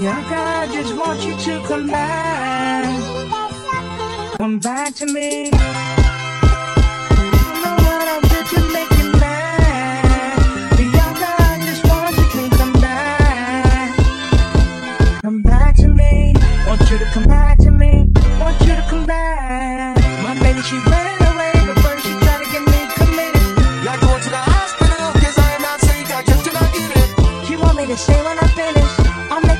Bianca, I just want you to come back. Come back to me. Want you to come back. Come back to me. Want you to come back to me. Want you to come back. My baby, she ran away, but first she tried to get me committed. Going to the hospital, cause I am not sick, I just do not get it. Want me to say when I finish.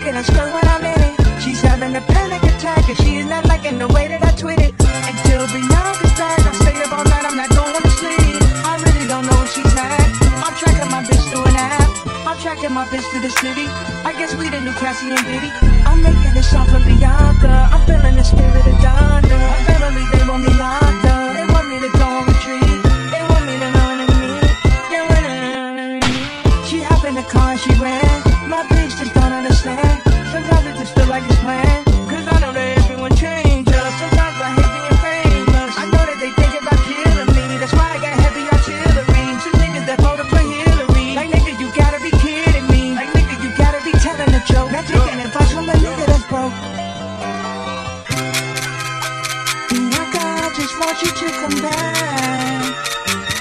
I'm making when I'm in it. She's having a panic attack and she's not liking the way that I tweet it. Until Bianca's back, I stay up all night, I'm not going to sleep. I really don't know where she's at. I'm tracking my bitch through an app. I'm tracking my bitch to the city. I guess we the new Cassie and Diddy. I'm making this song for Bianca. I'm feeling the spirit of Donda. My family, they want me locked up. They want me to go on retreat. They want me to learn to me. They want to learn. She hop in the car and she ran. Want you to come back.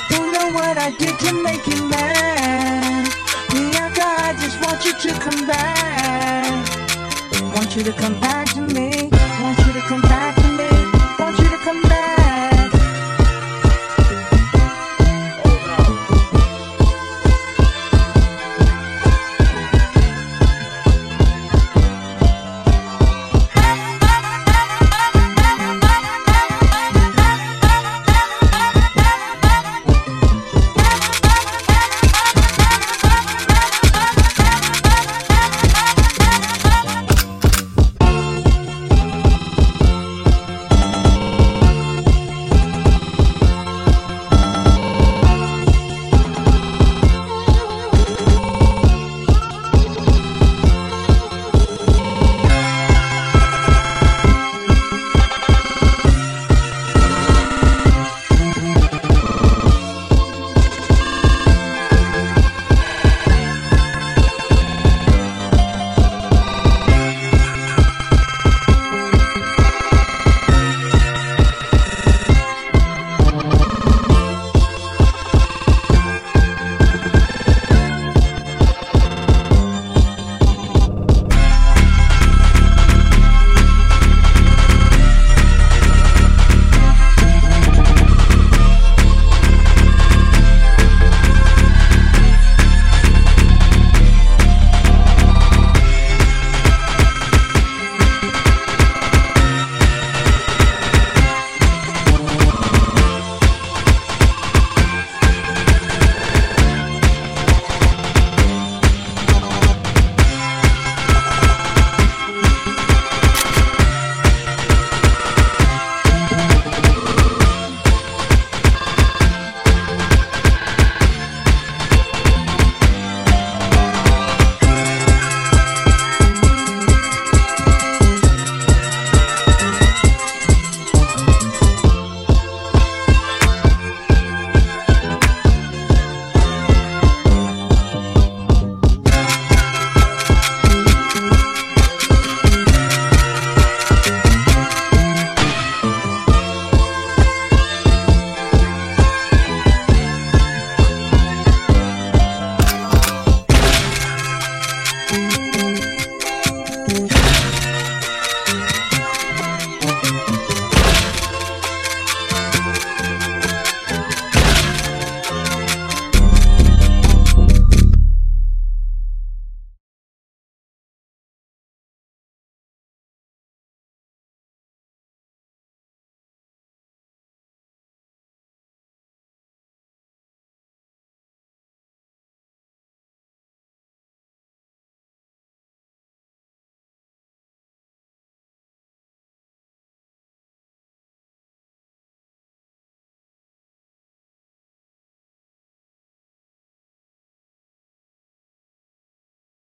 Don't know what I did to make you mad. Bianca, I just want you to come back. Want you to come back to me.